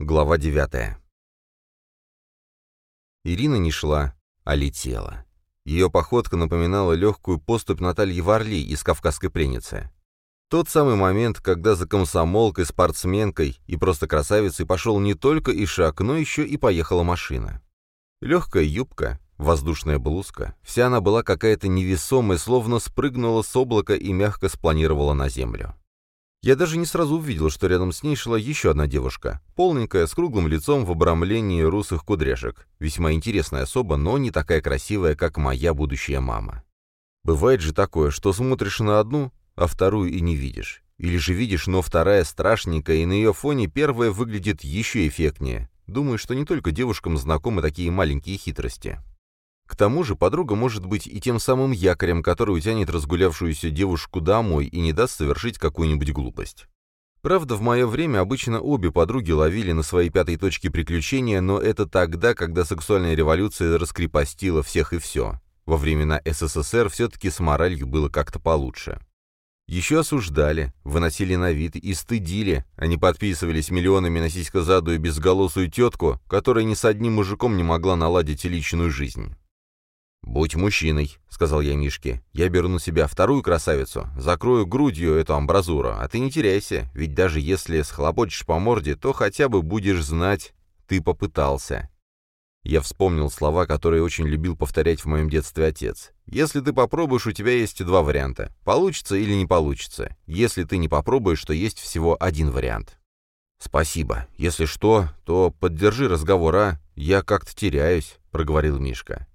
Глава девятая. Ирина не шла, а летела. Ее походка напоминала легкую поступь Натальи Варли из «Кавказской пленницы». Тот самый момент, когда за комсомолкой, спортсменкой и просто красавицей пошел не только и шаг, но еще и поехала машина. Легкая юбка, воздушная блузка, вся она была какая-то невесомая, словно спрыгнула с облака и мягко спланировала на землю. Я даже не сразу увидел, что рядом с ней шла еще одна девушка, полненькая, с круглым лицом в обрамлении русых кудряшек. Весьма интересная особа, но не такая красивая, как моя будущая мама. Бывает же такое, что смотришь на одну, а вторую и не видишь. Или же видишь, но вторая страшненькая, и на ее фоне первая выглядит еще эффектнее. Думаю, что не только девушкам знакомы такие маленькие хитрости. К тому же подруга может быть и тем самым якорем, который утянет разгулявшуюся девушку домой и не даст совершить какую-нибудь глупость. Правда, в мое время обычно обе подруги ловили на своей пятой точке приключения, но это тогда, когда сексуальная революция раскрепостила всех и все. Во времена СССР все-таки с моралью было как-то получше. Еще осуждали, выносили на вид и стыдили, они подписывались миллионами на сиськозадую безголосую тетку, которая ни с одним мужиком не могла наладить личную жизнь. «Будь мужчиной», — сказал я Мишке. «Я беру на себя вторую красавицу, закрою грудью эту амбразуру, а ты не теряйся, ведь даже если схлопочешь по морде, то хотя бы будешь знать, ты попытался». Я вспомнил слова, которые очень любил повторять в моем детстве отец. «Если ты попробуешь, у тебя есть два варианта. Получится или не получится. Если ты не попробуешь, то есть всего один вариант». «Спасибо. Если что, то поддержи разговор, а? Я как-то теряюсь», — проговорил Мишка.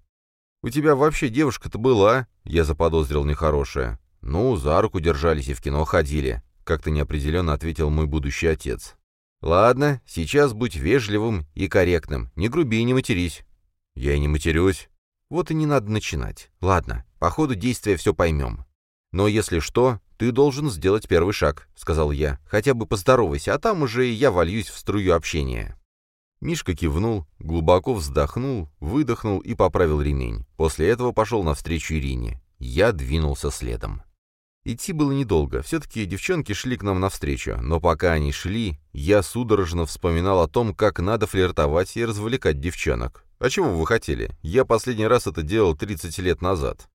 «У тебя вообще девушка-то была?» Я заподозрил нехорошее. «Ну, за руку держались и в кино ходили», — как-то неопределенно ответил мой будущий отец. «Ладно, сейчас будь вежливым и корректным. Не груби и не матерись». «Я и не матерюсь». «Вот и не надо начинать. Ладно, по ходу действия все поймем. Но если что, ты должен сделать первый шаг», — сказал я. «Хотя бы поздоровайся, а там уже я вольюсь в струю общения». Мишка кивнул, глубоко вздохнул, выдохнул и поправил ремень. После этого пошел навстречу Ирине. Я двинулся следом. Идти было недолго, все-таки девчонки шли к нам навстречу, но пока они шли, я судорожно вспоминал о том, как надо флиртовать и развлекать девчонок. А чего вы хотели? Я последний раз это делал 30 лет назад.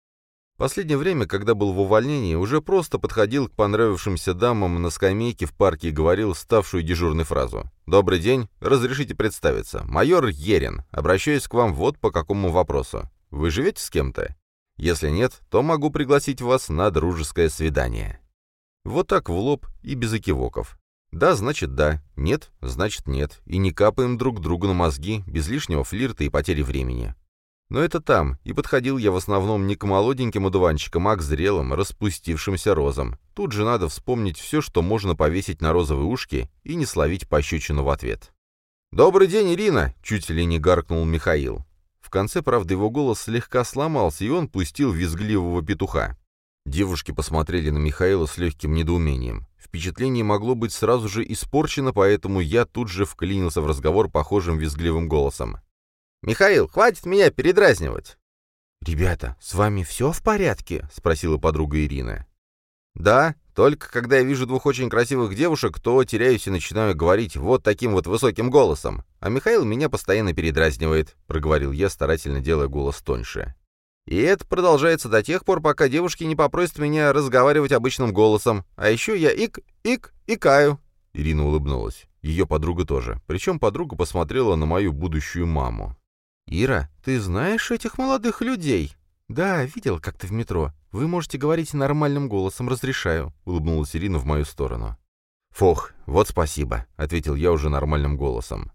Последнее время, когда был в увольнении, уже просто подходил к понравившимся дамам на скамейке в парке и говорил ставшую дежурной фразу. «Добрый день, разрешите представиться. Майор Ерин. Обращаюсь к вам вот по какому вопросу. Вы живете с кем-то? Если нет, то могу пригласить вас на дружеское свидание». Вот так в лоб и без экивоков. Да, значит да, нет, значит нет, и не капаем друг другу на мозги, без лишнего флирта и потери времени. Но это там, и подходил я в основном не к молоденьким одуванчикам, а к зрелым, распустившимся розам. Тут же надо вспомнить все, что можно повесить на розовые ушки, и не словить пощечину в ответ. «Добрый день, Ирина!» — чуть ли не гаркнул Михаил. В конце, правда, его голос слегка сломался, и он пустил визгливого петуха. Девушки посмотрели на Михаила с легким недоумением. Впечатление могло быть сразу же испорчено, поэтому я тут же вклинился в разговор похожим визгливым голосом. «Михаил, хватит меня передразнивать!» «Ребята, с вами все в порядке?» — спросила подруга Ирина. «Да, только когда я вижу двух очень красивых девушек, то теряюсь и начинаю говорить вот таким вот высоким голосом. А Михаил меня постоянно передразнивает», — проговорил я, старательно делая голос тоньше. «И это продолжается до тех пор, пока девушки не попросят меня разговаривать обычным голосом. А еще я ик, ик, икаю». Ирина улыбнулась. Ее подруга тоже. Причем подруга посмотрела на мою будущую маму. «Ира, ты знаешь этих молодых людей?» «Да, видел как-то в метро. Вы можете говорить нормальным голосом, разрешаю», — улыбнулась Ирина в мою сторону. «Фух, вот спасибо», — ответил я уже нормальным голосом.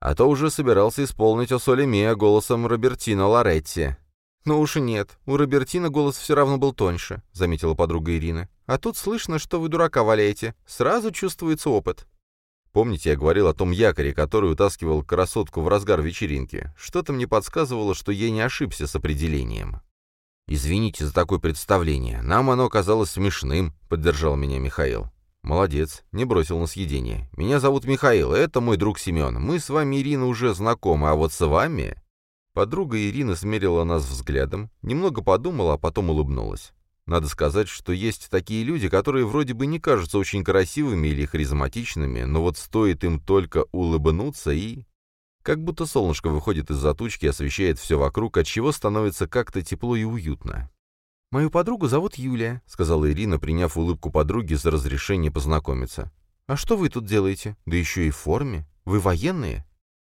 А то уже собирался исполнить о Соле Мия голосом Робертино Лоретти. «Ну уж и нет, у Робертино голос все равно был тоньше», — заметила подруга Ирина. «А тут слышно, что вы дурака валяете. Сразу чувствуется опыт». Помните, я говорил о том якоре, который утаскивал красотку в разгар вечеринки? Что-то мне подсказывало, что я не ошибся с определением. «Извините за такое представление. Нам оно казалось смешным», — поддержал меня Михаил. «Молодец, не бросил на съедение. Меня зовут Михаил, это мой друг Семен. Мы с вами, Ирина, уже знакомы, а вот с вами...» Подруга Ирина смерила нас взглядом, немного подумала, а потом улыбнулась. Надо сказать, что есть такие люди, которые вроде бы не кажутся очень красивыми или харизматичными, но вот стоит им только улыбнуться и... Как будто солнышко выходит из-за тучки и освещает все вокруг, от чего становится как-то тепло и уютно. «Мою подругу зовут Юлия», — сказала Ирина, приняв улыбку подруги за разрешение познакомиться. «А что вы тут делаете? Да еще и в форме. Вы военные?»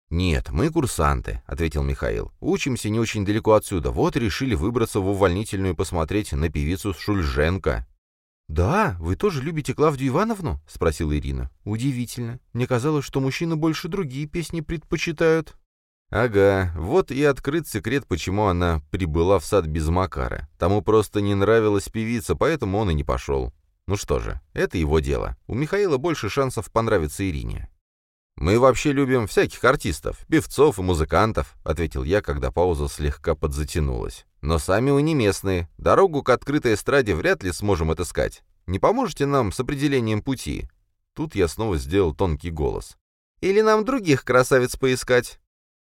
«Нет, мы курсанты», — ответил Михаил. «Учимся не очень далеко отсюда. Вот решили выбраться в увольнительную посмотреть на певицу Шульженко». «Да, вы тоже любите Клавдию Ивановну?» — спросила Ирина. «Удивительно. Мне казалось, что мужчины больше другие песни предпочитают». Ага, вот и открыт секрет, почему она прибыла в сад без Макара. Тому просто не нравилась певица, поэтому он и не пошел. Ну что же, это его дело. У Михаила больше шансов понравиться Ирине. «Мы вообще любим всяких артистов, певцов и музыкантов», — ответил я, когда пауза слегка подзатянулась. «Но сами мы не местные. Дорогу к открытой эстраде вряд ли сможем отыскать. Не поможете нам с определением пути?» Тут я снова сделал тонкий голос. «Или нам других красавиц поискать?»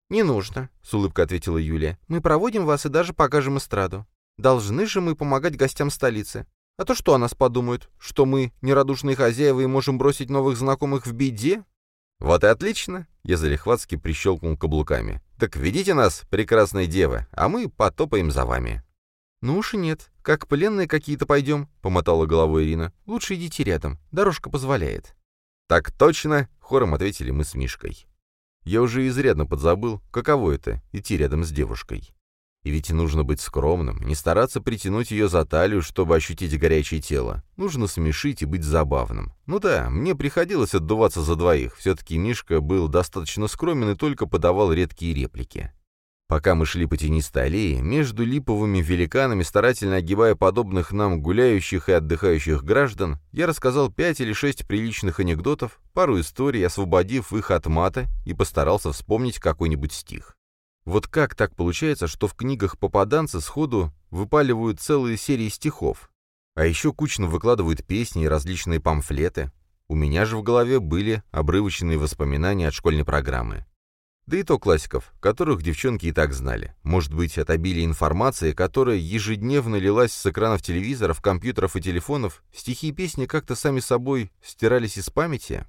«Не нужно», — с улыбкой ответила Юлия. «Мы проводим вас и даже покажем эстраду. Должны же мы помогать гостям столицы. А то что о нас подумают? Что мы нерадушные хозяева и можем бросить новых знакомых в беде? «Вот и отлично!» — я залихватски прищелкнул каблуками. «Так ведите нас, прекрасные девы, а мы потопаем за вами». «Ну уж и нет. Как пленные какие-то пойдем», — помотала головой Ирина. «Лучше идите рядом. Дорожка позволяет». «Так точно!» — хором ответили мы с Мишкой. Я уже изрядно подзабыл, каково это — идти рядом с девушкой. И ведь нужно быть скромным, не стараться притянуть ее за талию, чтобы ощутить горячее тело. Нужно смешить и быть забавным. Ну да, мне приходилось отдуваться за двоих. Все-таки Мишка был достаточно скромен и только подавал редкие реплики. Пока мы шли по тенистой аллее, между липовыми великанами, старательно огибая подобных нам гуляющих и отдыхающих граждан, я рассказал пять или шесть приличных анекдотов, пару историй, освободив их от мата, и постарался вспомнить какой-нибудь стих. Вот как так получается, что в книгах попаданцы сходу выпаливают целые серии стихов? А еще кучно выкладывают песни и различные памфлеты. У меня же в голове были обрывочные воспоминания от школьной программы. Да и то классиков, которых девчонки и так знали. Может быть, от обилия информации, которая ежедневно лилась с экранов телевизоров, компьютеров и телефонов, стихи и песни как-то сами собой стирались из памяти?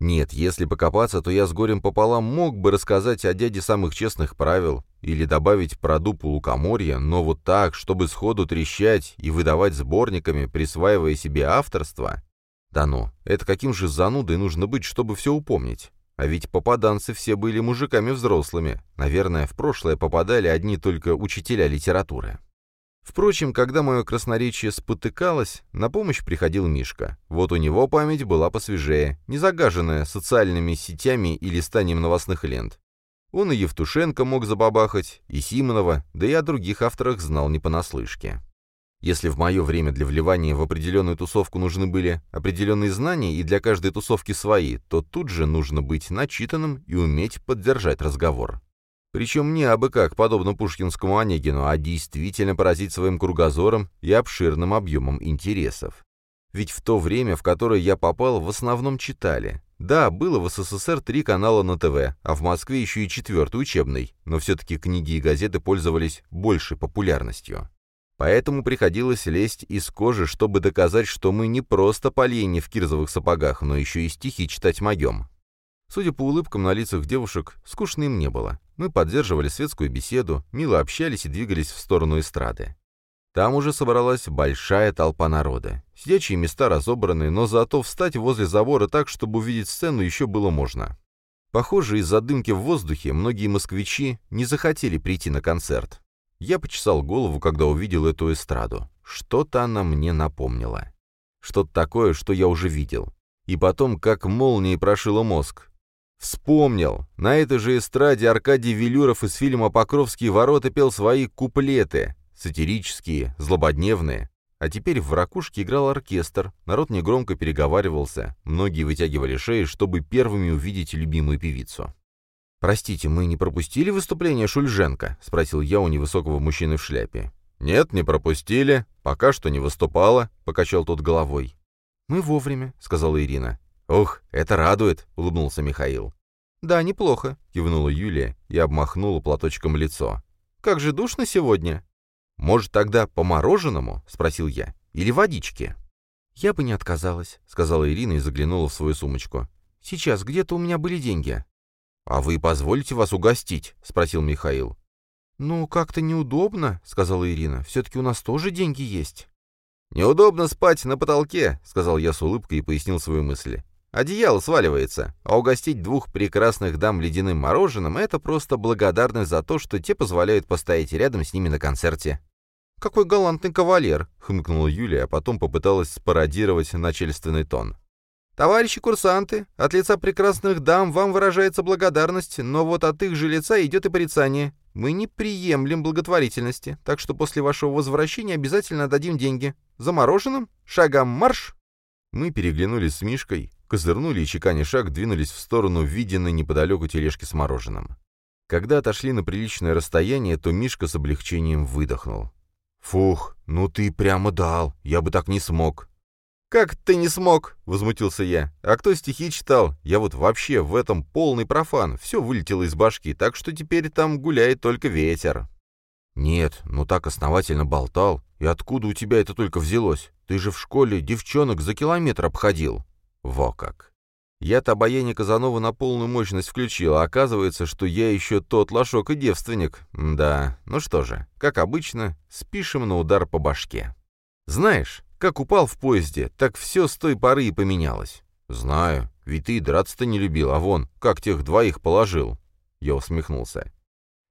Нет, если покопаться, то я с горем пополам мог бы рассказать о дяде самых честных правил или добавить про дупу лукоморья, но вот так, чтобы сходу трещать и выдавать сборниками, присваивая себе авторство? Да ну, это каким же занудой нужно быть, чтобы все упомнить? А ведь попаданцы все были мужиками взрослыми. Наверное, в прошлое попадали одни только учителя литературы. Впрочем, когда мое красноречие спотыкалось, на помощь приходил Мишка. Вот у него память была посвежее, не загаженная социальными сетями и листанием новостных лент. Он и Евтушенко мог забабахать, и Симонова, да и о других авторах знал не понаслышке. Если в мое время для вливания в определенную тусовку нужны были определенные знания и для каждой тусовки свои, то тут же нужно быть начитанным и уметь поддержать разговор. Причем не абы как, подобно пушкинскому Онегину, а действительно поразить своим кругозором и обширным объемом интересов. Ведь в то время, в которое я попал, в основном читали. Да, было в СССР три канала на ТВ, а в Москве еще и четвертый учебный, но все-таки книги и газеты пользовались большей популярностью. Поэтому приходилось лезть из кожи, чтобы доказать, что мы не просто поленья в кирзовых сапогах, но еще и стихи читать могем. Судя по улыбкам на лицах девушек, скучно им не было. Мы поддерживали светскую беседу, мило общались и двигались в сторону эстрады. Там уже собралась большая толпа народа. Сидячие места разобраны, но зато встать возле забора так, чтобы увидеть сцену, еще было можно. Похоже, из-за дымки в воздухе многие москвичи не захотели прийти на концерт. Я почесал голову, когда увидел эту эстраду. Что-то она мне напомнила. Что-то такое, что я уже видел. И потом, как молнией прошила мозг. Вспомнил. На этой же эстраде Аркадий Велюров из фильма «Покровские ворота» пел свои куплеты. Сатирические, злободневные. А теперь в ракушке играл оркестр, народ негромко переговаривался, многие вытягивали шеи, чтобы первыми увидеть любимую певицу. «Простите, мы не пропустили выступление Шульженко?» — спросил я у невысокого мужчины в шляпе. «Нет, не пропустили. Пока что не выступала», — покачал тот головой. «Мы вовремя», — сказала Ирина. «Ох, это радует!» — улыбнулся Михаил. «Да, неплохо», — кивнула Юлия и обмахнула платочком лицо. «Как же душно сегодня!» «Может, тогда по мороженому?» — спросил я. «Или водички?» «Я бы не отказалась», — сказала Ирина и заглянула в свою сумочку. «Сейчас где-то у меня были деньги». «А вы позволите вас угостить?» — спросил Михаил. «Ну, как-то неудобно», — сказала Ирина. «Все-таки у нас тоже деньги есть». «Неудобно спать на потолке», — сказал я с улыбкой и пояснил свою мысль. «Одеяло сваливается, а угостить двух прекрасных дам ледяным мороженым — это просто благодарность за то, что те позволяют постоять рядом с ними на концерте». «Какой галантный кавалер!» — хмыкнула Юлия, а потом попыталась спародировать начальственный тон. «Товарищи курсанты, от лица прекрасных дам вам выражается благодарность, но вот от их же лица идет и порицание. Мы не приемлем благотворительности, так что после вашего возвращения обязательно дадим деньги. За мороженым? Шагом марш!» Мы переглянулись с Мишкой, козырнули и, чеканя шаг, двинулись в сторону виденной неподалеку тележки с мороженым. Когда отошли на приличное расстояние, то Мишка с облегчением выдохнул. «Фух, ну ты прямо дал, я бы так не смог». «Как ты не смог?» — возмутился я. «А кто стихи читал? Я вот вообще в этом полный профан. Все вылетело из башки, так что теперь там гуляет только ветер». «Нет, ну так основательно болтал. И откуда у тебя это только взялось? Ты же в школе девчонок за километр обходил». «Во как!» Я-то обаяние Казанова на полную мощность включил, а оказывается, что я еще тот лошок и девственник. Да, ну что же, как обычно, спишем на удар по башке. Знаешь, как упал в поезде, так все с той поры и поменялось. Знаю, ведь ты драться-то не любил, а вон, как тех двоих положил. Я усмехнулся.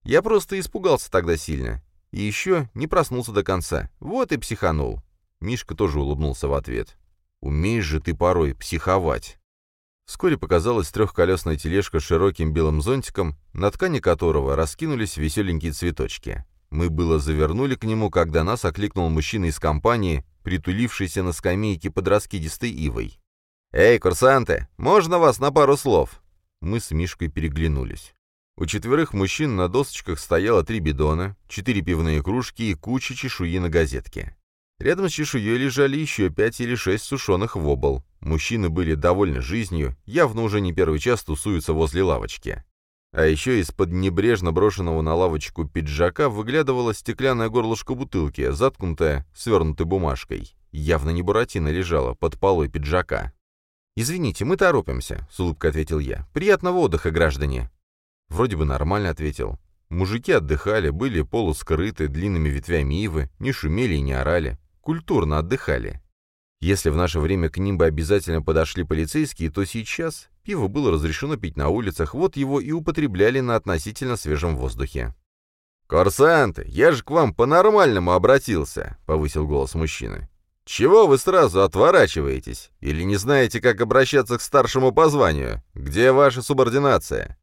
Я просто испугался тогда сильно. И еще не проснулся до конца. Вот и психанул. Мишка тоже улыбнулся в ответ. «Умеешь же ты порой психовать». Вскоре показалась трехколесная тележка с широким белым зонтиком, на ткани которого раскинулись веселенькие цветочки. Мы было завернули к нему, когда нас окликнул мужчина из компании, притулившийся на скамейке под раскидистой ивой. «Эй, курсанты, можно вас на пару слов?» Мы с Мишкой переглянулись. У четверых мужчин на досочках стояло три бидона, четыре пивные кружки и куча чешуи на газетке. Рядом с чешуей лежали еще пять или шесть сушеных вобл. Мужчины были довольны жизнью, явно уже не первый час тусуются возле лавочки. А еще из-под небрежно брошенного на лавочку пиджака выглядывала стеклянное горлышко бутылки, заткнутая свернутой бумажкой. Явно не буратино лежала под полой пиджака. «Извините, мы торопимся», — с улыбкой ответил я. «Приятного отдыха, граждане». Вроде бы нормально ответил. Мужики отдыхали, были полускрыты длинными ветвями ивы, не шумели и не орали. Культурно отдыхали. Если в наше время к ним бы обязательно подошли полицейские, то сейчас пиво было разрешено пить на улицах, вот его и употребляли на относительно свежем воздухе. «Курсанты, я же к вам по-нормальному обратился», — повысил голос мужчины. «Чего вы сразу отворачиваетесь? Или не знаете, как обращаться к старшему по званию? Где ваша субординация?»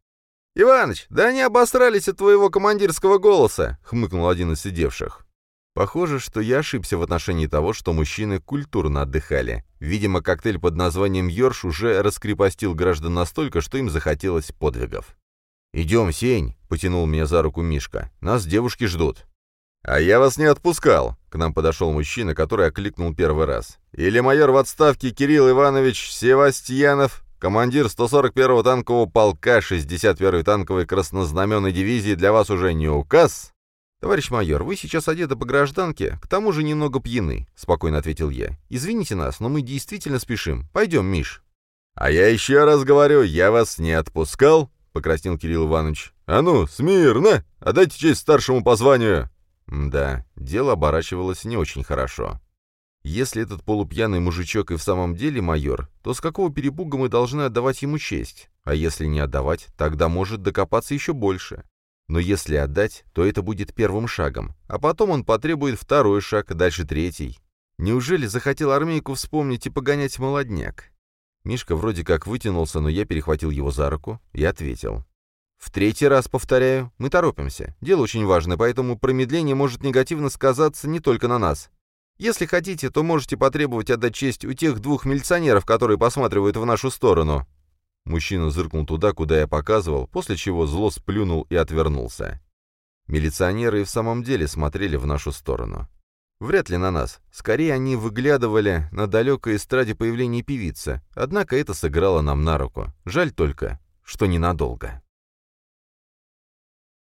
«Иваныч, да они обосрались от твоего командирского голоса», — хмыкнул один из сидевших. Похоже, что я ошибся в отношении того, что мужчины культурно отдыхали. Видимо, коктейль под названием «Йорш» уже раскрепостил граждан настолько, что им захотелось подвигов. «Идем, Сень», — потянул меня за руку Мишка. «Нас девушки ждут». «А я вас не отпускал», — к нам подошел мужчина, который окликнул первый раз. «Или майор в отставке Кирилл Иванович Севастьянов, командир 141-го танкового полка 61-й танковой краснознаменной дивизии для вас уже не указ?» «Товарищ майор, вы сейчас одеты по гражданке, к тому же немного пьяны», — спокойно ответил я. «Извините нас, но мы действительно спешим. Пойдем, Миш». «А я еще раз говорю, я вас не отпускал», — покраснел Кирилл Иванович. «А ну, смирно! Отдайте честь старшему по званию!» Да, дело оборачивалось не очень хорошо. Если этот полупьяный мужичок и в самом деле майор, то с какого перепуга мы должны отдавать ему честь? А если не отдавать, тогда может докопаться еще больше. Но если отдать, то это будет первым шагом, а потом он потребует второй шаг, дальше третий. Неужели захотел армейку вспомнить и погонять молодняк? Мишка вроде как вытянулся, но я перехватил его за руку и ответил. «В третий раз повторяю, мы торопимся. Дело очень важное, поэтому промедление может негативно сказаться не только на нас. Если хотите, то можете потребовать отдать честь у тех двух милиционеров, которые посматривают в нашу сторону. Мужчина зыркнул туда, куда я показывал, после чего зло сплюнул и отвернулся. Милиционеры и в самом деле смотрели в нашу сторону. Вряд ли на нас. Скорее, они выглядывали на далекой эстраде появления певицы. Однако это сыграло нам на руку. Жаль только, что ненадолго.